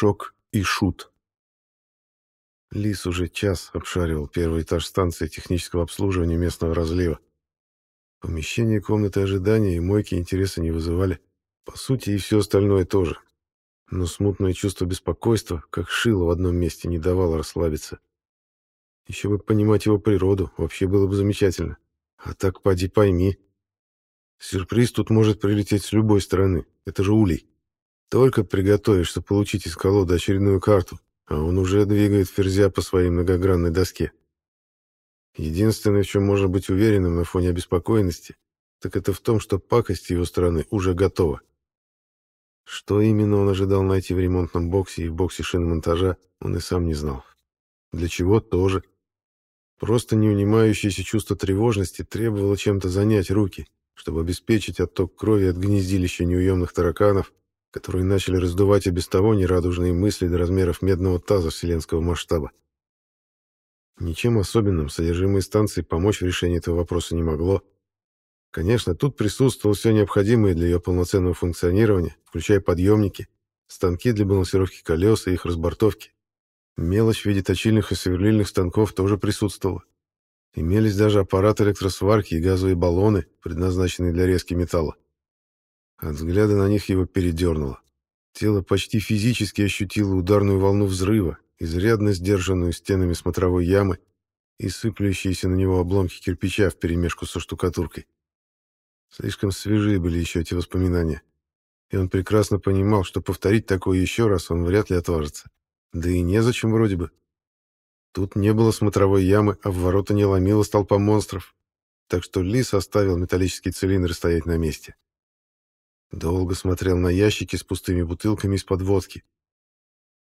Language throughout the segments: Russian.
Шок и шут. Лис уже час обшаривал первый этаж станции технического обслуживания местного разлива. Помещение комнаты ожидания и мойки интереса не вызывали. По сути, и все остальное тоже. Но смутное чувство беспокойства, как шило в одном месте, не давало расслабиться. Еще бы понимать его природу, вообще было бы замечательно. А так поди пойми. Сюрприз тут может прилететь с любой стороны. Это же улей. Только приготовишься получить из колоды очередную карту, а он уже двигает ферзя по своей многогранной доске. Единственное, в чем можно быть уверенным на фоне обеспокоенности, так это в том, что пакость его стороны уже готова. Что именно он ожидал найти в ремонтном боксе и в боксе шиномонтажа, он и сам не знал. Для чего тоже. Просто неунимающееся чувство тревожности требовало чем-то занять руки, чтобы обеспечить отток крови от гнездилища неуемных тараканов, которые начали раздувать и без того нерадужные мысли до размеров медного таза вселенского масштаба. Ничем особенным содержимое станции помочь в решении этого вопроса не могло. Конечно, тут присутствовало все необходимое для ее полноценного функционирования, включая подъемники, станки для балансировки колес и их разбортовки. Мелочь в виде точильных и сверлильных станков тоже присутствовала. Имелись даже аппараты электросварки и газовые баллоны, предназначенные для резки металла. От взгляда на них его передернуло. Тело почти физически ощутило ударную волну взрыва, изрядно сдержанную стенами смотровой ямы и сыплющиеся на него обломки кирпича вперемешку со штукатуркой. Слишком свежие были еще эти воспоминания, и он прекрасно понимал, что повторить такое еще раз он вряд ли отважится. Да и незачем вроде бы. Тут не было смотровой ямы, а в ворота не ломилась толпа монстров, так что Лис оставил металлический цилиндр стоять на месте. Долго смотрел на ящики с пустыми бутылками из-под водки.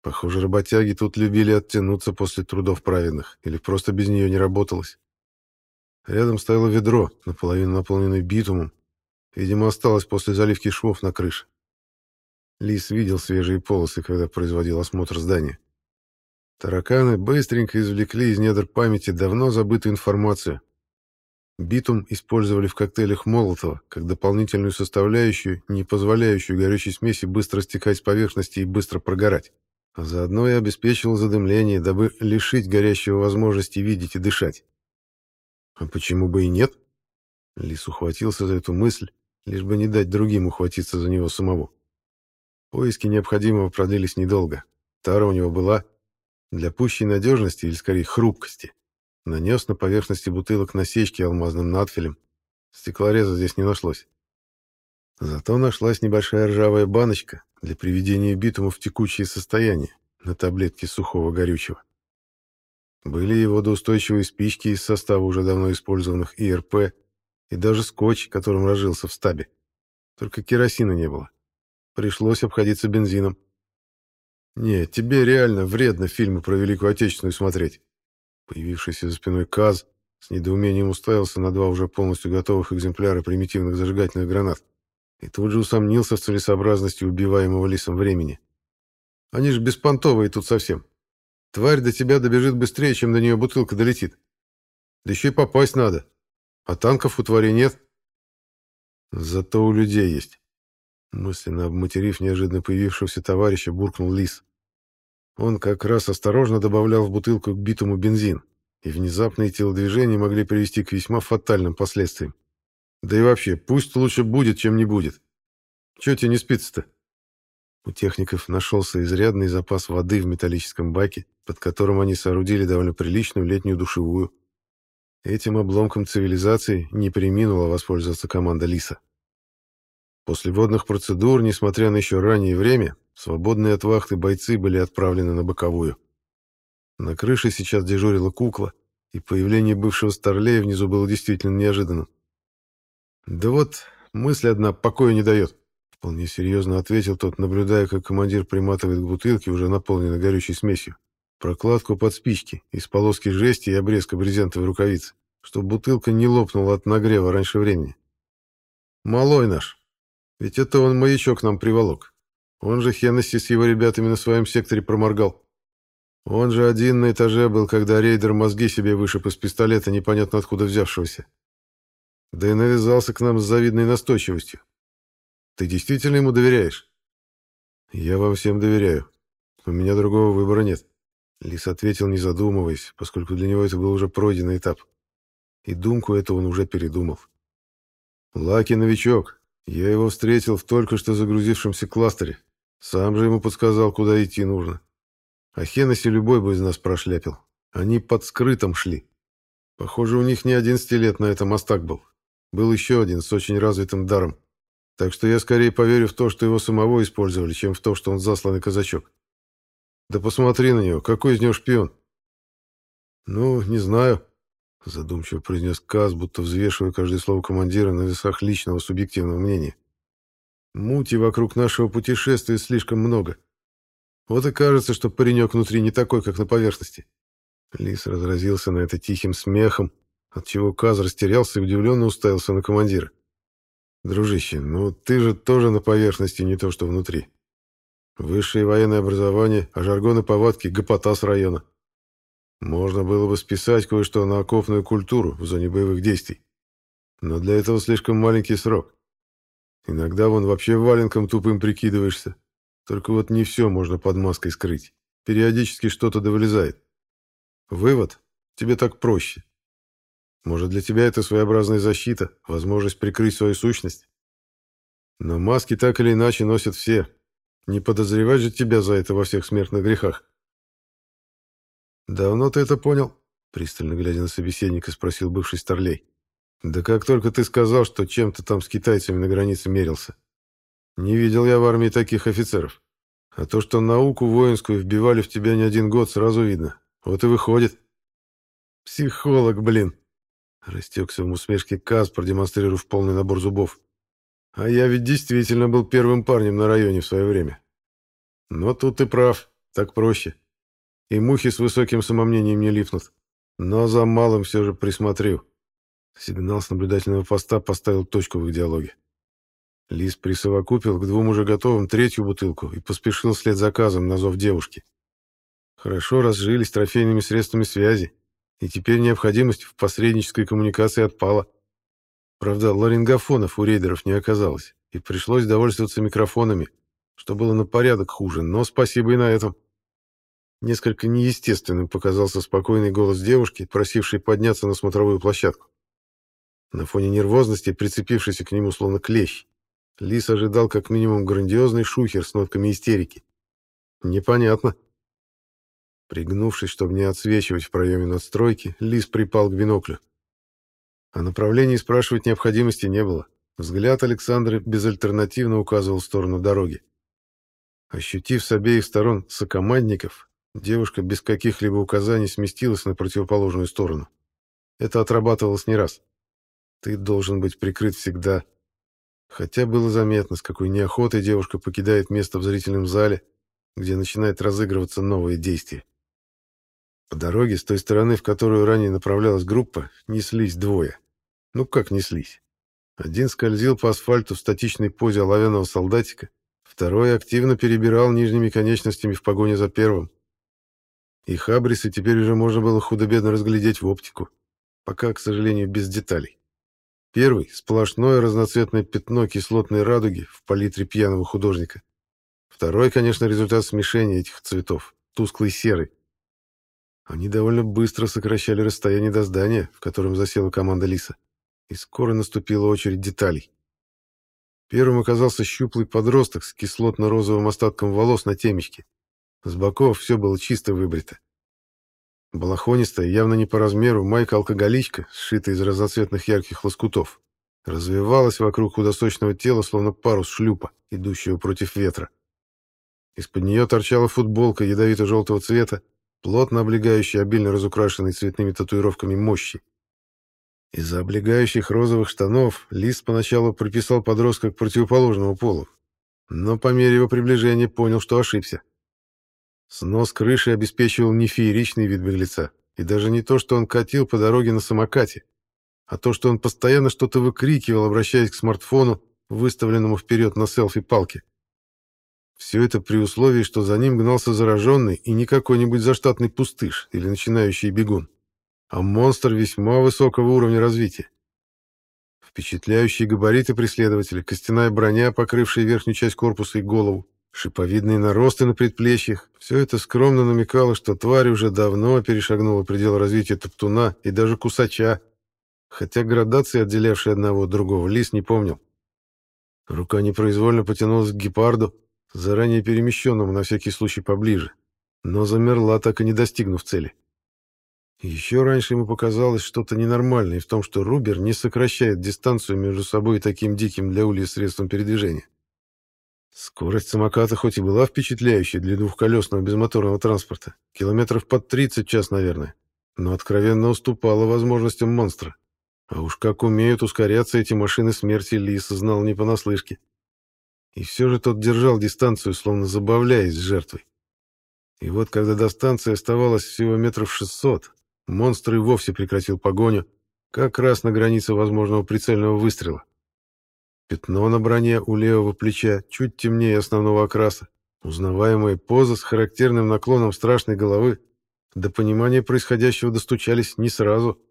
Похоже, работяги тут любили оттянуться после трудов праведных, или просто без нее не работалось. Рядом стояло ведро, наполовину наполненное битумом. Видимо, осталось после заливки швов на крыше. Лис видел свежие полосы, когда производил осмотр здания. Тараканы быстренько извлекли из недр памяти давно забытую информацию, Битум использовали в коктейлях Молотова как дополнительную составляющую, не позволяющую горючей смеси быстро стекать с поверхности и быстро прогорать. А заодно и обеспечивал задымление, дабы лишить горящего возможности видеть и дышать. А почему бы и нет? Лис ухватился за эту мысль, лишь бы не дать другим ухватиться за него самого. Поиски необходимого продлились недолго. Тара у него была для пущей надежности, или скорее хрупкости. Нанес на поверхности бутылок насечки алмазным надфилем. Стеклореза здесь не нашлось. Зато нашлась небольшая ржавая баночка для приведения битума в текучее состояние на таблетке сухого горючего. Были и водоустойчивые спички из состава уже давно использованных ИРП и даже скотч, которым разжился в стабе. Только керосина не было. Пришлось обходиться бензином. «Нет, тебе реально вредно фильмы про Великую Отечественную смотреть. Появившийся за спиной Каз с недоумением уставился на два уже полностью готовых экземпляра примитивных зажигательных гранат и тут же усомнился в целесообразности убиваемого лисом времени. «Они же беспонтовые тут совсем. Тварь до тебя добежит быстрее, чем до нее бутылка долетит. Да еще и попасть надо. А танков у твари нет. Зато у людей есть». Мысленно обматерив неожиданно появившегося товарища, буркнул лис. Он как раз осторожно добавлял в бутылку к битому бензин, и внезапные телодвижения могли привести к весьма фатальным последствиям. Да и вообще, пусть лучше будет, чем не будет. Чего тебе не спится-то? У техников нашелся изрядный запас воды в металлическом баке, под которым они соорудили довольно приличную летнюю душевую. Этим обломком цивилизации не приминула воспользоваться команда Лиса. После водных процедур, несмотря на еще раннее время, свободные от вахты бойцы были отправлены на боковую. На крыше сейчас дежурила кукла, и появление бывшего старлея внизу было действительно неожиданным. «Да вот, мысль одна покоя не дает», — вполне серьезно ответил тот, наблюдая, как командир приматывает к бутылке, уже наполненной горючей смесью, прокладку под спички из полоски жести и обрезка брезентовой рукавицы, чтобы бутылка не лопнула от нагрева раньше времени. «Малой наш, ведь это он маячок нам приволок. Он же Хеннесси с его ребятами на своем секторе проморгал. Он же один на этаже был, когда рейдер мозги себе вышиб из пистолета, непонятно откуда взявшегося. Да и навязался к нам с завидной настойчивостью. Ты действительно ему доверяешь? Я вам всем доверяю. У меня другого выбора нет. Лис ответил, не задумываясь, поскольку для него это был уже пройденный этап. И думку эту он уже передумал. Лаки новичок. Я его встретил в только что загрузившемся кластере. Сам же ему подсказал, куда идти нужно. А Хеннесси любой бы из нас прошляпил. Они под скрытым шли. Похоже, у них не одиннадцати лет на этом мостак был. Был еще один с очень развитым даром. Так что я скорее поверю в то, что его самого использовали, чем в то, что он засланный казачок. Да посмотри на него, какой из него шпион. Ну, не знаю, задумчиво произнес Каз, будто взвешивая каждое слово командира на весах личного субъективного мнения. Мути вокруг нашего путешествия слишком много. Вот и кажется, что паренек внутри не такой, как на поверхности. Лис разразился на это тихим смехом, отчего Каз растерялся и удивленно уставился на командира. «Дружище, ну ты же тоже на поверхности, не то что внутри. Высшее военное образование, а жаргон и повадки — гопота с района. Можно было бы списать кое-что на окопную культуру в зоне боевых действий. Но для этого слишком маленький срок. Иногда вон вообще валенком тупым прикидываешься. Только вот не все можно под маской скрыть. Периодически что-то довылезает. Вывод? Тебе так проще. Может, для тебя это своеобразная защита, возможность прикрыть свою сущность? Но маски так или иначе носят все. Не подозревать же тебя за это во всех смертных грехах. «Давно ты это понял?» Пристально глядя на собеседника, спросил бывший старлей. «Да как только ты сказал, что чем-то там с китайцами на границе мерился. Не видел я в армии таких офицеров. А то, что науку воинскую вбивали в тебя не один год, сразу видно. Вот и выходит. Психолог, блин. Растекся в усмешке Каз, продемонстрировав полный набор зубов. А я ведь действительно был первым парнем на районе в свое время. Но тут ты прав, так проще. И мухи с высоким самомнением не липнут. Но за малым все же присмотрю. Сигнал с наблюдательного поста поставил точку в их диалоге. Лис присовокупил к двум уже готовым третью бутылку и поспешил вслед заказом на зов девушки. Хорошо разжились трофейными средствами связи, и теперь необходимость в посреднической коммуникации отпала. Правда, ларингофонов у рейдеров не оказалось, и пришлось довольствоваться микрофонами, что было на порядок хуже, но спасибо и на этом. Несколько неестественным показался спокойный голос девушки, просившей подняться на смотровую площадку. На фоне нервозности, прицепившейся к нему словно клещ, Лис ожидал как минимум грандиозный шухер с нотками истерики. Непонятно. Пригнувшись, чтобы не отсвечивать в проеме надстройки, Лис припал к биноклю. О направлении спрашивать необходимости не было. Взгляд Александры безальтернативно указывал в сторону дороги. Ощутив с обеих сторон сокомандников, девушка без каких-либо указаний сместилась на противоположную сторону. Это отрабатывалось не раз. Ты должен быть прикрыт всегда. Хотя было заметно, с какой неохотой девушка покидает место в зрительном зале, где начинает разыгрываться новое действие. По дороге, с той стороны, в которую ранее направлялась группа, неслись двое. Ну как неслись? Один скользил по асфальту в статичной позе оловянного солдатика, второй активно перебирал нижними конечностями в погоне за первым. И хабрисы теперь уже можно было худо-бедно разглядеть в оптику, пока, к сожалению, без деталей. Первый — сплошное разноцветное пятно кислотной радуги в палитре пьяного художника. Второй, конечно, результат смешения этих цветов, тусклый серый. Они довольно быстро сокращали расстояние до здания, в котором засела команда Лиса. И скоро наступила очередь деталей. Первым оказался щуплый подросток с кислотно-розовым остатком волос на темечке. С боков все было чисто выбрито. Балахонистая, явно не по размеру, майка-алкоголичка, сшитая из разноцветных ярких лоскутов, развивалась вокруг худосочного тела, словно парус шлюпа, идущего против ветра. Из-под нее торчала футболка ядовито-желтого цвета, плотно облегающий обильно разукрашенный цветными татуировками мощи. Из-за облегающих розовых штанов Лис поначалу приписал подростка к противоположному полу, но по мере его приближения понял, что ошибся. Снос крыши обеспечивал не фееричный вид беглеца, и даже не то, что он катил по дороге на самокате, а то, что он постоянно что-то выкрикивал, обращаясь к смартфону, выставленному вперед на селфи-палке. Все это при условии, что за ним гнался зараженный и не какой-нибудь заштатный пустыш или начинающий бегун, а монстр весьма высокого уровня развития. Впечатляющие габариты преследователя, костяная броня, покрывшая верхнюю часть корпуса и голову, шиповидные наросты на предплечьях — все это скромно намекало, что тварь уже давно перешагнула предел развития топтуна и даже кусача, хотя градации, отделявшие одного от другого, лис не помнил. Рука непроизвольно потянулась к гепарду, заранее перемещенному на всякий случай поближе, но замерла, так и не достигнув цели. Еще раньше ему показалось что-то ненормальное в том, что Рубер не сокращает дистанцию между собой и таким диким для улья средством передвижения. Скорость самоката хоть и была впечатляющей для двухколесного безмоторного транспорта, километров под 30 в час, наверное, но откровенно уступала возможностям монстра. А уж как умеют ускоряться эти машины смерти, Лис знал не понаслышке. И все же тот держал дистанцию, словно забавляясь с жертвой. И вот, когда до станции оставалось всего метров шестьсот, монстр и вовсе прекратил погоню, как раз на границе возможного прицельного выстрела. Пятно на броне у левого плеча чуть темнее основного окраса, узнаваемая поза с характерным наклоном страшной головы. До понимания происходящего достучались не сразу.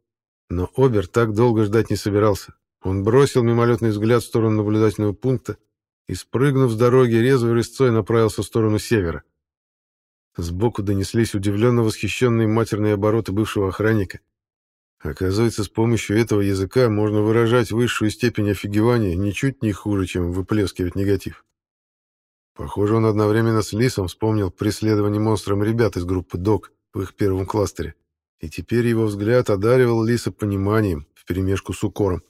Но Обер так долго ждать не собирался. Он бросил мимолетный взгляд в сторону наблюдательного пункта и, спрыгнув с дороги, резвой рысцой направился в сторону севера. Сбоку донеслись удивленно восхищенные матерные обороты бывшего охранника. Оказывается, с помощью этого языка можно выражать высшую степень офигевания ничуть не хуже, чем выплескивать негатив. Похоже, он одновременно с Лисом вспомнил преследование монстром ребят из группы ДОК в их первом кластере, и теперь его взгляд одаривал Лиса пониманием вперемешку с укором.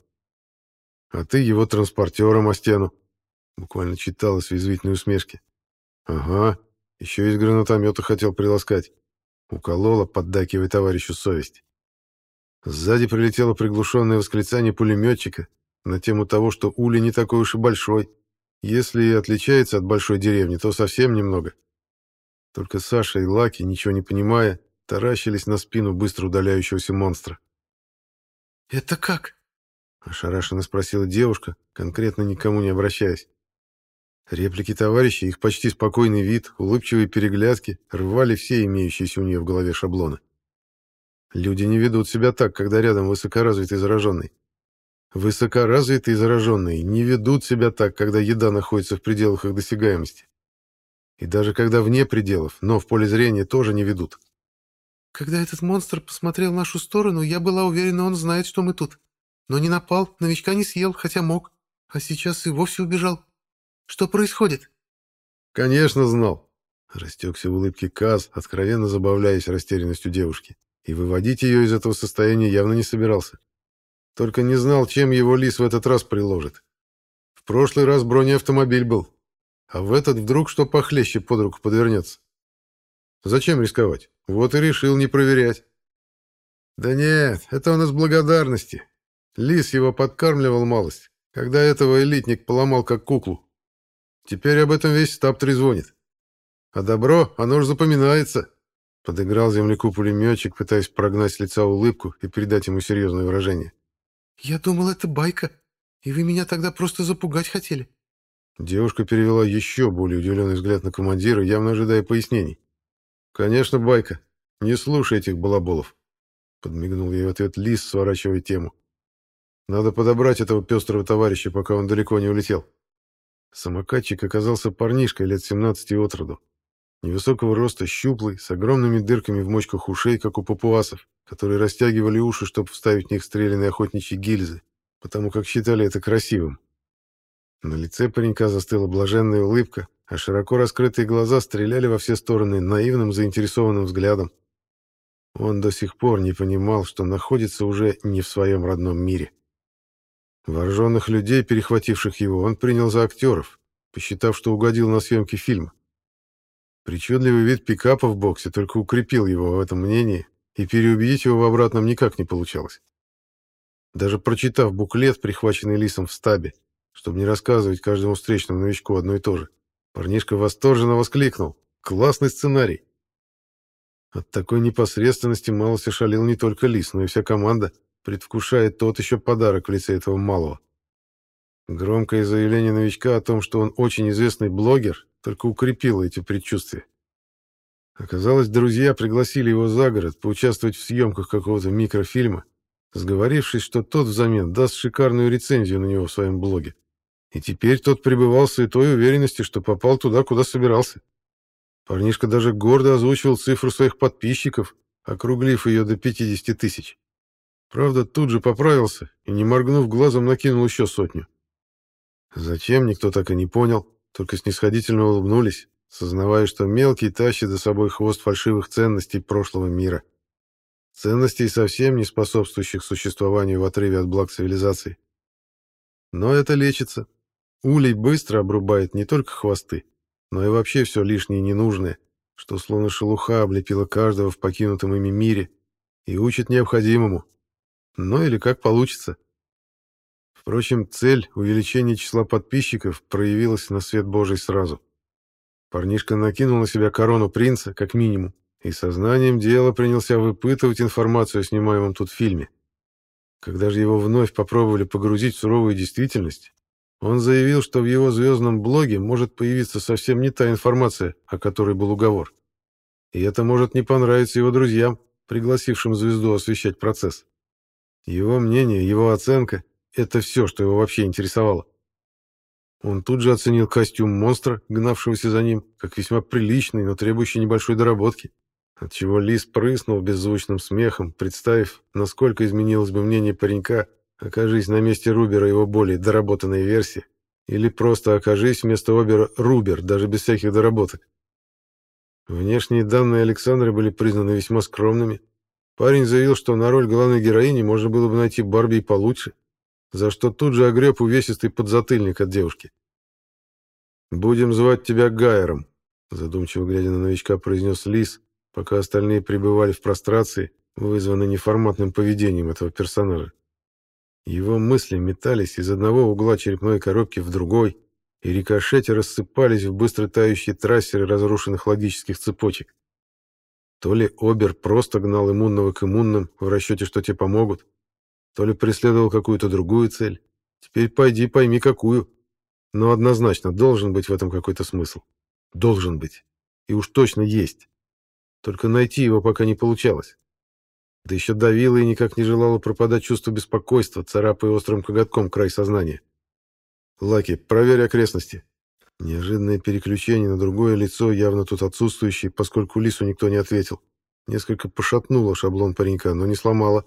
«А ты его транспортером о стену», — буквально читалось в язвительной усмешке. «Ага, еще из гранатомета хотел приласкать». Уколола, поддакивая товарищу совесть. Сзади прилетело приглушенное восклицание пулеметчика на тему того, что Ули не такой уж и большой. Если и отличается от большой деревни, то совсем немного. Только Саша и Лаки, ничего не понимая, таращились на спину быстро удаляющегося монстра. «Это как?» — ошарашенно спросила девушка, конкретно никому не обращаясь. Реплики товарища, их почти спокойный вид, улыбчивые переглядки рвали все имеющиеся у нее в голове шаблоны. Люди не ведут себя так, когда рядом высокоразвитый зараженный. Высокоразвитые зараженные не ведут себя так, когда еда находится в пределах их досягаемости. И даже когда вне пределов, но в поле зрения тоже не ведут. Когда этот монстр посмотрел в нашу сторону, я была уверена, он знает, что мы тут. Но не напал, новичка не съел, хотя мог. А сейчас и вовсе убежал. Что происходит? Конечно, знал. Растекся в улыбке Каз, откровенно забавляясь растерянностью девушки и выводить ее из этого состояния явно не собирался. Только не знал, чем его лис в этот раз приложит. В прошлый раз бронеавтомобиль был, а в этот вдруг что похлеще под руку подвернется. Зачем рисковать? Вот и решил не проверять. Да нет, это он из благодарности. Лис его подкармливал малость, когда этого элитник поломал как куклу. Теперь об этом весь стаб трезвонит. А добро, оно ж запоминается. Подыграл земляку пулеметчик, пытаясь прогнать с лица улыбку и придать ему серьезное выражение. «Я думал, это байка, и вы меня тогда просто запугать хотели». Девушка перевела еще более удивленный взгляд на командира, явно ожидая пояснений. «Конечно, байка. Не слушай этих балаболов», — подмигнул ей в ответ Лис, сворачивая тему. «Надо подобрать этого пестрого товарища, пока он далеко не улетел». Самокатчик оказался парнишкой лет 17 от роду. Невысокого роста, щуплый, с огромными дырками в мочках ушей, как у папуасов, которые растягивали уши, чтобы вставить в них стрелянные охотничьи гильзы, потому как считали это красивым. На лице паренька застыла блаженная улыбка, а широко раскрытые глаза стреляли во все стороны наивным заинтересованным взглядом. Он до сих пор не понимал, что находится уже не в своем родном мире. Вооруженных людей, перехвативших его, он принял за актеров, посчитав, что угодил на съемки фильма. Причудливый вид пикапа в боксе только укрепил его в этом мнении, и переубедить его в обратном никак не получалось. Даже прочитав буклет, прихваченный Лисом в стабе, чтобы не рассказывать каждому встречному новичку одно и то же, парнишка восторженно воскликнул «Классный сценарий!». От такой непосредственности малость шалил не только Лис, но и вся команда, предвкушая тот еще подарок в лице этого малого. Громкое заявление новичка о том, что он очень известный блогер, только укрепило эти предчувствия. Оказалось, друзья пригласили его за город поучаствовать в съемках какого-то микрофильма, сговорившись, что тот взамен даст шикарную рецензию на него в своем блоге. И теперь тот пребывал в святой уверенности, что попал туда, куда собирался. Парнишка даже гордо озвучивал цифру своих подписчиков, округлив ее до 50 тысяч. Правда, тут же поправился и, не моргнув глазом, накинул еще сотню. Зачем, никто так и не понял, только снисходительно улыбнулись, сознавая, что мелкий тащит за собой хвост фальшивых ценностей прошлого мира. Ценностей, совсем не способствующих существованию в отрыве от благ цивилизации. Но это лечится. Улей быстро обрубает не только хвосты, но и вообще все лишнее и ненужное, что словно шелуха облепила каждого в покинутом ими мире и учит необходимому. Ну или как получится. Впрочем, цель увеличения числа подписчиков проявилась на свет Божий сразу. Парнишка накинул на себя корону принца, как минимум, и сознанием дела принялся выпытывать информацию о снимаемом тут фильме. Когда же его вновь попробовали погрузить в суровую действительность, он заявил, что в его звездном блоге может появиться совсем не та информация, о которой был уговор. И это может не понравиться его друзьям, пригласившим звезду освещать процесс. Его мнение, его оценка — это все, что его вообще интересовало. Он тут же оценил костюм монстра, гнавшегося за ним, как весьма приличный, но требующий небольшой доработки, отчего Лис прыснул беззвучным смехом, представив, насколько изменилось бы мнение паренька, окажись на месте Рубера его более доработанная версия, или просто окажись вместо Обера Рубер, даже без всяких доработок. Внешние данные Александра были признаны весьма скромными. Парень заявил, что на роль главной героини можно было бы найти Барби и получше, за что тут же огреб увесистый подзатыльник от девушки. «Будем звать тебя Гайером», — задумчиво глядя на новичка, произнес Лис, пока остальные пребывали в прострации, вызванной неформатным поведением этого персонажа. Его мысли метались из одного угла черепной коробки в другой, и рикошети рассыпались в быстро тающие трассеры разрушенных логических цепочек. То ли Обер просто гнал иммунного к иммунным в расчете, что те помогут, то ли преследовал какую-то другую цель. Теперь пойди пойми, какую. Но однозначно должен быть в этом какой-то смысл. Должен быть. И уж точно есть. Только найти его пока не получалось. Да еще давила и никак не желала пропадать чувство беспокойства, царапая острым коготком край сознания. «Лаки, проверь окрестности». Неожиданное переключение на другое лицо, явно тут отсутствующее, поскольку Лису никто не ответил. Несколько пошатнуло шаблон паренька, но не сломало.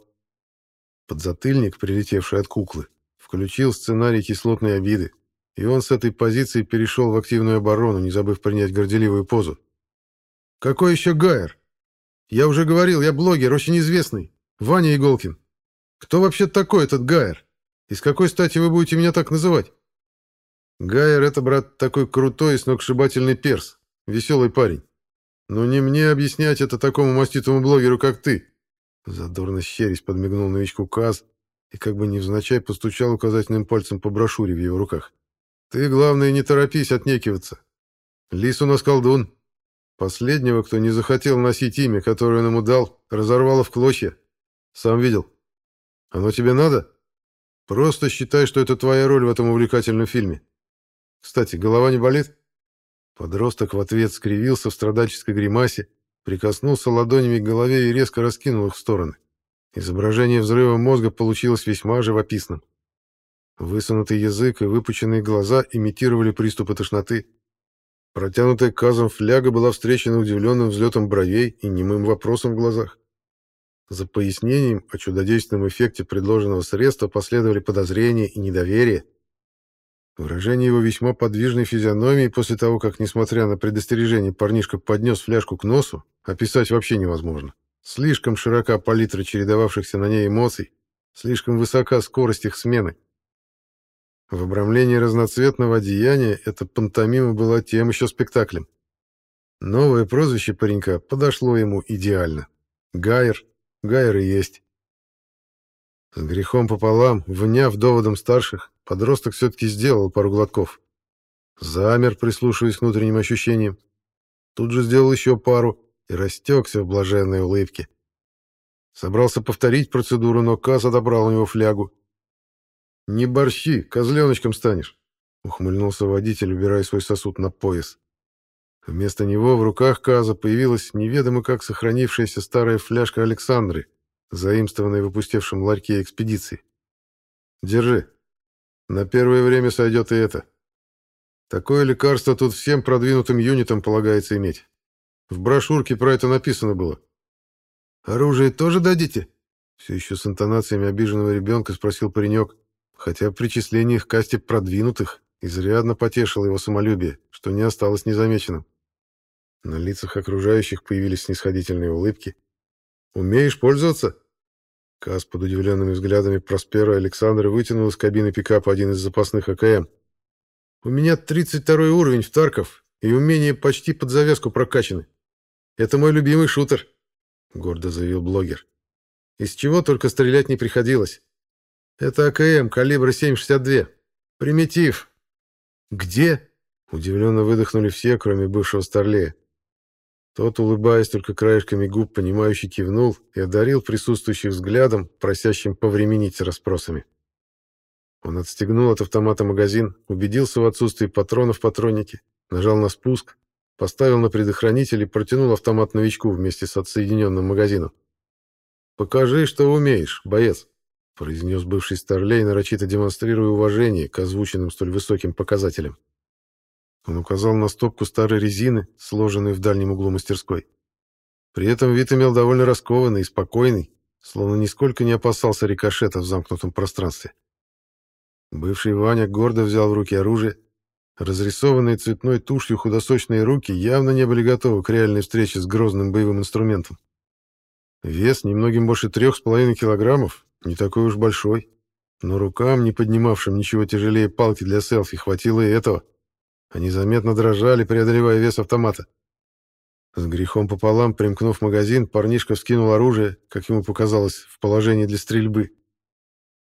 Подзатыльник, прилетевший от куклы, включил сценарий кислотной обиды, и он с этой позиции перешел в активную оборону, не забыв принять горделивую позу. «Какой еще Гайер?» Я уже говорил, я блогер, очень известный. Ваня Иголкин. Кто вообще такой этот Гайер? И с какой стати вы будете меня так называть? Гайер — это, брат, такой крутой и сногсшибательный перс. Веселый парень. Но не мне объяснять это такому маститому блогеру, как ты. Задорно щерясь подмигнул новичку Каз и как бы невзначай постучал указательным пальцем по брошюре в его руках. Ты, главное, не торопись отнекиваться. Лис у нас колдун, Последнего, кто не захотел носить имя, которое он ему дал, разорвало в клочья. Сам видел. Оно тебе надо? Просто считай, что это твоя роль в этом увлекательном фильме. Кстати, голова не болит? Подросток в ответ скривился в страдальческой гримасе, прикоснулся ладонями к голове и резко раскинул их в стороны. Изображение взрыва мозга получилось весьма живописным. Высунутый язык и выпученные глаза имитировали приступы тошноты. Протянутая казом фляга была встречена удивленным взлетом бровей и немым вопросом в глазах. За пояснением о чудодейственном эффекте предложенного средства последовали подозрения и недоверие. Выражение его весьма подвижной физиономии после того, как, несмотря на предостережение, парнишка поднес фляжку к носу, описать вообще невозможно. Слишком широка палитра чередовавшихся на ней эмоций, слишком высока скорость их смены. В обрамлении разноцветного одеяния эта пантомима была тем еще спектаклем. Новое прозвище паренька подошло ему идеально. Гайер. Гайер и есть. С грехом пополам, вняв доводом старших, подросток все-таки сделал пару глотков. Замер, прислушиваясь к внутренним ощущениям. Тут же сделал еще пару и растекся в блаженной улыбке. Собрался повторить процедуру, но Каз отобрал у него флягу «Не борщи, козленочком станешь», — ухмыльнулся водитель, убирая свой сосуд на пояс. Вместо него в руках Каза появилась неведомо как сохранившаяся старая фляжка Александры, заимствованная в опустевшем ларьке экспедиции. «Держи. На первое время сойдет и это. Такое лекарство тут всем продвинутым юнитам полагается иметь. В брошюрке про это написано было. «Оружие тоже дадите?» Все еще с интонациями обиженного ребенка спросил паренек, хотя причисление их к касте продвинутых изрядно потешило его самолюбие, что не осталось незамеченным. На лицах окружающих появились снисходительные улыбки. «Умеешь пользоваться?» Кас под удивленными взглядами Проспера Александра вытянул из кабины пикапа один из запасных АКМ. «У меня 32 уровень в Тарков, и умения почти под завязку прокачаны. Это мой любимый шутер», — гордо заявил блогер. «Из чего только стрелять не приходилось. Это АКМ калибра 7,62. Примитив». «Где?» — удивленно выдохнули все, кроме бывшего Старлея. Тот, улыбаясь только краешками губ, понимающе кивнул и одарил присутствующих взглядом, просящим повременить с расспросами. Он отстегнул от автомата магазин, убедился в отсутствии патронов в патроннике, нажал на спуск, поставил на предохранитель и протянул автомат новичку вместе с отсоединенным магазином. «Покажи, что умеешь, боец», — произнес бывший старлей, нарочито демонстрируя уважение к озвученным столь высоким показателям. Он указал на стопку старой резины, сложенной в дальнем углу мастерской. При этом вид имел довольно раскованный и спокойный, словно нисколько не опасался рикошета в замкнутом пространстве. Бывший Ваня гордо взял в руки оружие. Разрисованные цветной тушью худосочные руки явно не были готовы к реальной встрече с грозным боевым инструментом. Вес немногим больше трех с половиной килограммов, не такой уж большой, но рукам, не поднимавшим ничего тяжелее палки для селфи, хватило и этого. Они заметно дрожали, преодолевая вес автомата. С грехом пополам, примкнув магазин, парнишка вскинул оружие, как ему показалось, в положении для стрельбы.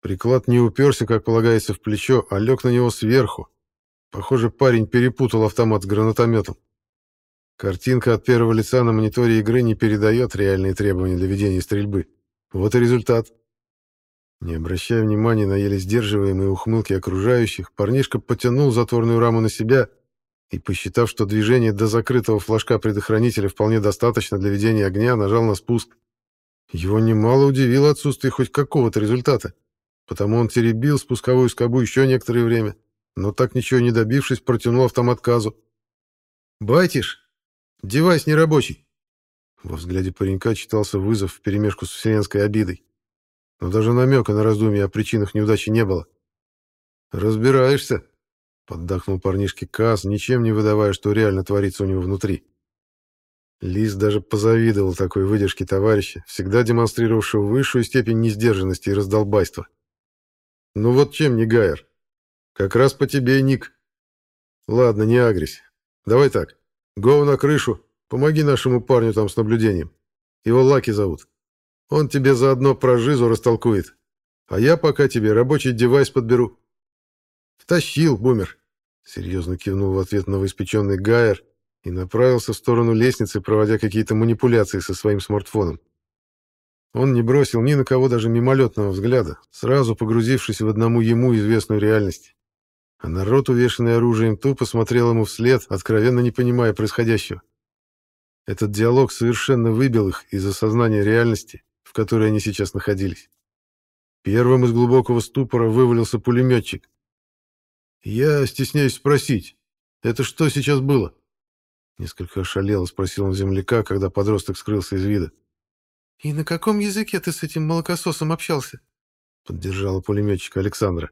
Приклад не уперся, как полагается, в плечо, а лег на него сверху. Похоже, парень перепутал автомат с гранатометом. Картинка от первого лица на мониторе игры не передает реальные требования для ведения стрельбы. Вот и результат. Не обращая внимания на еле сдерживаемые ухмылки окружающих, парнишка потянул затворную раму на себя и, посчитав, что движение до закрытого флажка предохранителя вполне достаточно для ведения огня, нажал на спуск. Его немало удивило отсутствие хоть какого-то результата, потому он теребил спусковую скобу еще некоторое время, но так ничего не добившись, протянул автомат Казу. «Байтиш! Девайс нерабочий!» Во взгляде паренька читался вызов вперемешку с вселенской обидой но даже намека на раздумья о причинах неудачи не было. «Разбираешься?» — поддакнул парнишке Каз, ничем не выдавая, что реально творится у него внутри. Лис даже позавидовал такой выдержке товарища, всегда демонстрировавшего высшую степень несдержанности и раздолбайства. «Ну вот чем не Гайер? Как раз по тебе, Ник. Ладно, не агрись. Давай так. Гоу на крышу, помоги нашему парню там с наблюдением. Его Лаки зовут. Он тебе заодно про жизу растолкует. А я пока тебе рабочий девайс подберу. Втащил, бумер. Серьезно кивнул в ответ новоиспеченный Гайер и направился в сторону лестницы, проводя какие-то манипуляции со своим смартфоном. Он не бросил ни на кого даже мимолетного взгляда, сразу погрузившись в одному ему известную реальность. А народ, увешанный оружием, тупо смотрел ему вслед, откровенно не понимая происходящего. Этот диалог совершенно выбил их из осознания реальности в которой они сейчас находились. Первым из глубокого ступора вывалился пулеметчик. «Я стесняюсь спросить, это что сейчас было?» Несколько ошалело спросил он земляка, когда подросток скрылся из вида. «И на каком языке ты с этим молокососом общался?» Поддержала пулеметчика Александра.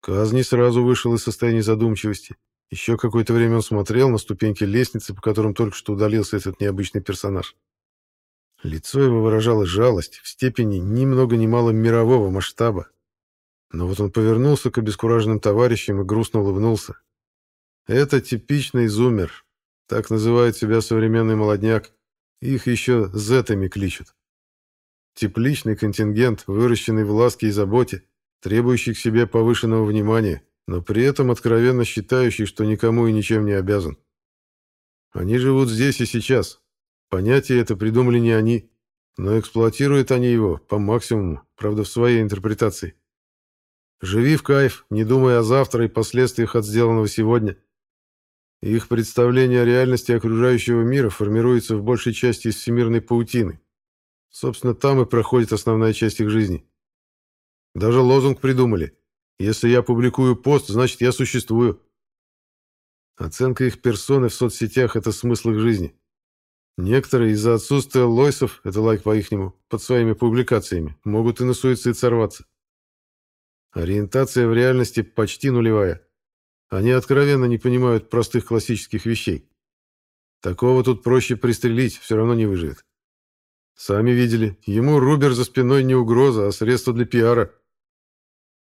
Казни сразу вышел из состояния задумчивости. Еще какое-то время он смотрел на ступеньки лестницы, по которым только что удалился этот необычный персонаж. Лицо его выражало жалость в степени ни много ни мало мирового масштаба. Но вот он повернулся к обескураженным товарищам и грустно улыбнулся. Это типичный зумер. Так называет себя современный молодняк. Их еще зетами кличут. Тепличный контингент, выращенный в ласке и заботе, требующий к себе повышенного внимания, но при этом откровенно считающий, что никому и ничем не обязан. Они живут здесь и сейчас, Понятие это придумали не они, но эксплуатируют они его по максимуму, правда, в своей интерпретации. Живи в кайф, не думая о завтра и последствиях от сделанного сегодня. Их представление о реальности окружающего мира формируется в большей части из всемирной паутины. Собственно, там и проходит основная часть их жизни. Даже лозунг придумали. Если я публикую пост, значит, я существую. Оценка их персоны в соцсетях – это смысл их жизни. Некоторые из-за отсутствия лойсов, это лайк по-ихнему, под своими публикациями, могут и на суицид сорваться. Ориентация в реальности почти нулевая. Они откровенно не понимают простых классических вещей. Такого тут проще пристрелить, все равно не выживет. Сами видели, ему Рубер за спиной не угроза, а средство для пиара.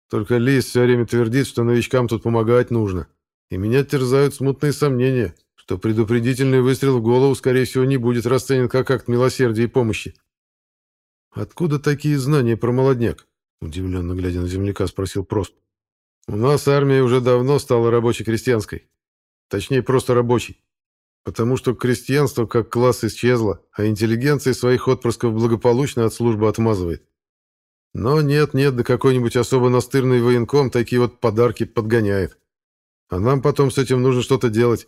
Только Лис все время твердит, что новичкам тут помогать нужно. И меня терзают смутные сомнения, что предупредительный выстрел в голову, скорее всего, не будет расценен как акт милосердия и помощи. «Откуда такие знания про молодняк?» Удивленно глядя на земляка, спросил Прост. «У нас армия уже давно стала рабоче-крестьянской. Точнее, просто рабочей. Потому что крестьянство как класс исчезло, а интеллигенция своих отпрысков благополучно от службы отмазывает. Но нет-нет, да какой-нибудь особо настырный военком такие вот подарки подгоняет. А нам потом с этим нужно что-то делать.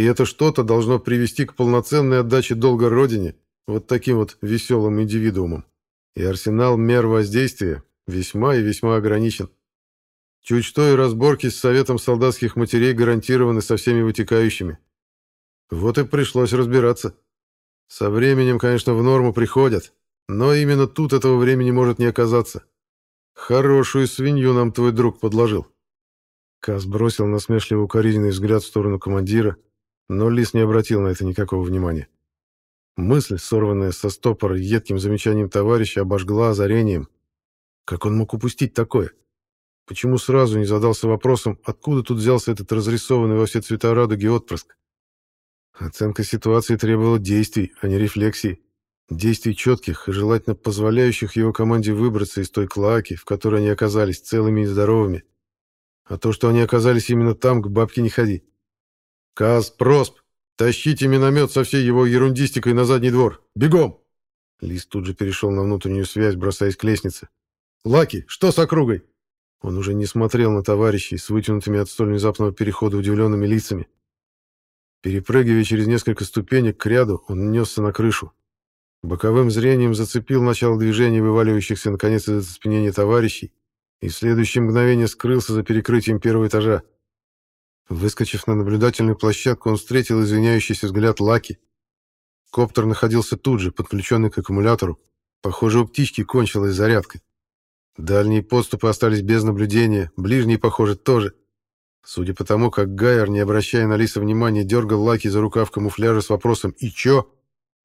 И это что-то должно привести к полноценной отдаче долга Родине вот таким вот веселым индивидуумам и арсенал мер воздействия весьма и весьма ограничен. Чуть что и разборки с Советом солдатских матерей гарантированы со всеми вытекающими. Вот и пришлось разбираться. Со временем, конечно, в норму приходят, но именно тут этого времени может не оказаться. Хорошую свинью нам твой друг подложил. Каз бросил насмешливо укоризненный взгляд в сторону командира, но Лис не обратил на это никакого внимания. Мысль, сорванная со стопора едким замечанием товарища, обожгла озарением. Как он мог упустить такое? Почему сразу не задался вопросом, откуда тут взялся этот разрисованный во все цвета радуги отпрыск? Оценка ситуации требовала действий, а не рефлексий. Действий четких и желательно позволяющих его команде выбраться из той клоаки, в которой они оказались целыми и здоровыми. А то, что они оказались именно там, к бабке не ходи. «Каз, Просп, «Тащите миномет со всей его ерундистикой на задний двор! Бегом!» Лис тут же перешел на внутреннюю связь, бросаясь к лестнице. «Лаки, что с округой?» Он уже не смотрел на товарищей с вытянутыми от столь внезапного перехода удивленными лицами. Перепрыгивая через несколько ступенек к ряду, он несся на крышу. Боковым зрением зацепил начало движения вываливающихся наконец из оцепенения товарищей и в следующее мгновение скрылся за перекрытием первого этажа. Выскочив на наблюдательную площадку, он встретил извиняющийся взгляд Лаки. Коптер находился тут же, подключенный к аккумулятору. Похоже, у птички кончилась зарядка. Дальние подступы остались без наблюдения, ближние, похоже, тоже. Судя по тому, как Гайер, не обращая на Лиса внимания, дергал Лаки за рукав камуфляжа с вопросом «И чё?»,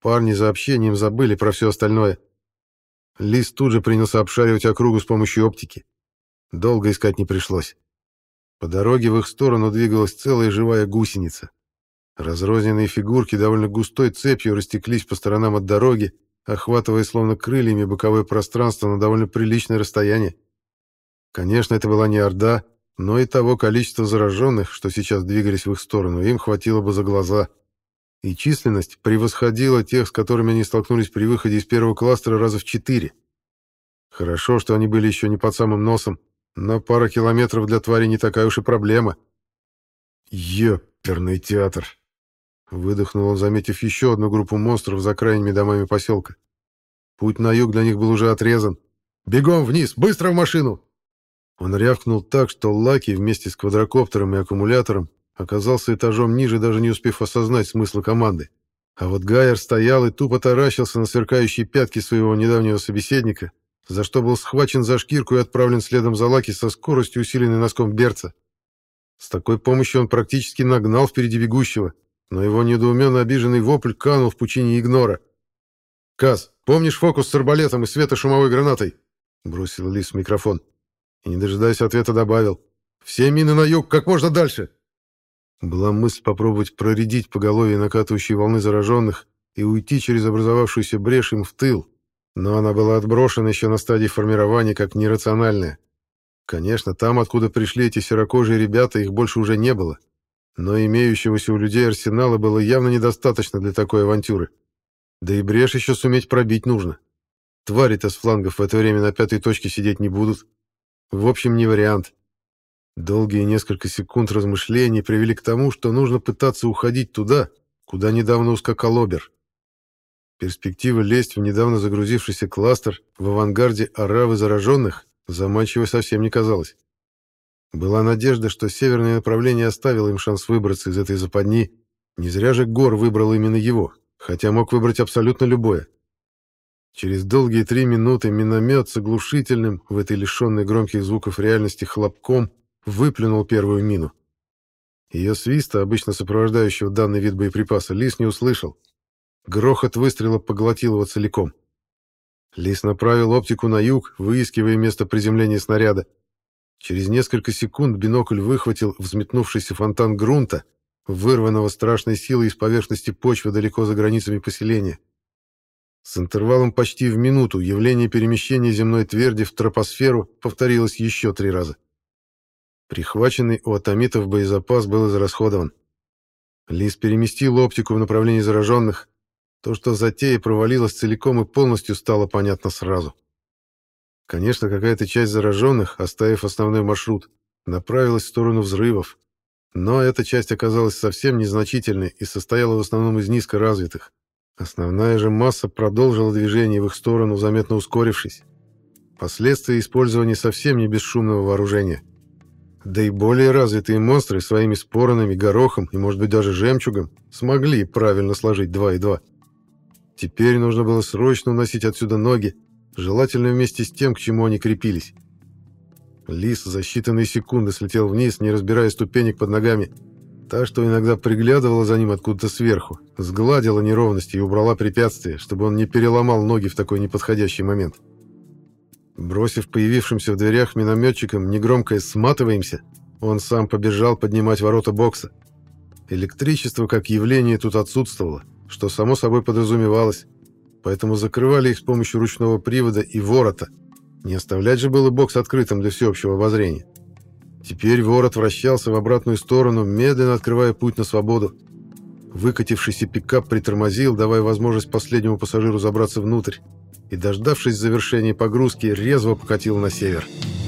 парни за общением забыли про все остальное. Лис тут же принялся обшаривать округу с помощью оптики. Долго искать не пришлось. По дороге в их сторону двигалась целая живая гусеница. Разрозненные фигурки довольно густой цепью растеклись по сторонам от дороги, охватывая словно крыльями боковое пространство на довольно приличное расстояние. Конечно, это была не Орда, но и того количества зараженных, что сейчас двигались в их сторону, им хватило бы за глаза. И численность превосходила тех, с которыми они столкнулись при выходе из первого кластера раза в четыре. Хорошо, что они были еще не под самым носом, но пара километров для твари не такая уж и проблема. Ёперный театр. Выдохнул он, заметив еще одну группу монстров за крайними домами поселка. Путь на юг для них был уже отрезан. «Бегом вниз! Быстро в машину!» Он рявкнул так, что Лаки вместе с квадрокоптером и аккумулятором оказался этажом ниже, даже не успев осознать смысла команды. А вот Гайер стоял и тупо таращился на сверкающие пятки своего недавнего собеседника, за что был схвачен за шкирку и отправлен следом за Лаки со скоростью, усиленной носком берца. С такой помощью он практически нагнал впереди бегущего, но его недоуменно обиженный вопль канул в пучине игнора. «Каз, помнишь фокус с арбалетом и светошумовой гранатой?» — бросил Лис в микрофон. И, не дожидаясь ответа, добавил. «Все мины на юг, как можно дальше!» Была мысль попробовать проредить поголовье накатывающей волны зараженных и уйти через образовавшуюся брешь им в тыл, но она была отброшена еще на стадии формирования как нерациональная. Конечно, там, откуда пришли эти серокожие ребята, их больше уже не было. Но имеющегося у людей арсенала было явно недостаточно для такой авантюры. Да и брешь еще суметь пробить нужно. Твари-то с флангов в это время на пятой точке сидеть не будут. В общем, не вариант. Долгие несколько секунд размышлений привели к тому, что нужно пытаться уходить туда, куда недавно ускакал Обер. Перспектива лезть в недавно загрузившийся кластер в авангарде оравы зараженных заманчивой совсем не казалась. Была надежда, что северное направление оставило им шанс выбраться из этой западни. Не зря же Гор выбрал именно его, хотя мог выбрать абсолютно любое. Через долгие три минуты миномет с оглушительным, в этой лишенной громких звуков реальности, хлопком выплюнул первую мину. Ее свиста, обычно сопровождающего данный вид боеприпаса, Лис не услышал. Грохот выстрела поглотил его целиком. Лис направил оптику на юг, выискивая место приземления снаряда. Через несколько секунд бинокль выхватил взметнувшийся фонтан грунта, вырванного страшной силой из поверхности почвы далеко за границами поселения. С интервалом почти в минуту явление перемещения земной тверди в тропосферу повторилось еще три раза. Прихваченный у атомитов боезапас был израсходован. Лис переместил оптику в направлении зараженных. То, что затея провалилась целиком и полностью, стало понятно сразу. Конечно, какая-то часть зараженных, оставив основной маршрут, направилась в сторону взрывов. Но эта часть оказалась совсем незначительной и состояла в основном из низкоразвитых. Основная же масса продолжила движение в их сторону, заметно ускорившись. Последствия использования совсем не бесшумного вооружения. Да и более развитые монстры своими споронами, горохом и, может быть, даже жемчугом смогли правильно сложить два и два. Теперь нужно было срочно уносить отсюда ноги, желательно вместе с тем, к чему они крепились. Лис за считанные секунды слетел вниз, не разбирая ступенек под ногами, Та, что иногда приглядывала за ним откуда-то сверху, сгладила неровности и убрала препятствия, чтобы он не переломал ноги в такой неподходящий момент. Бросив появившимся в дверях минометчикам негромкое «сматываемся», он сам побежал поднимать ворота бокса. Электричество как явление тут отсутствовало, что само собой подразумевалось, поэтому закрывали их с помощью ручного привода и ворота. Не оставлять же было бокс открытым для всеобщего обозрения. Теперь ворот вращался в обратную сторону, медленно открывая путь на свободу. Выкатившийся пикап притормозил, давая возможность последнему пассажиру забраться внутрь, и, дождавшись завершения погрузки, резво покатил на север. «Север».